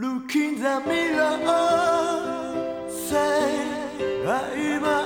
Look in the mirror Say I'm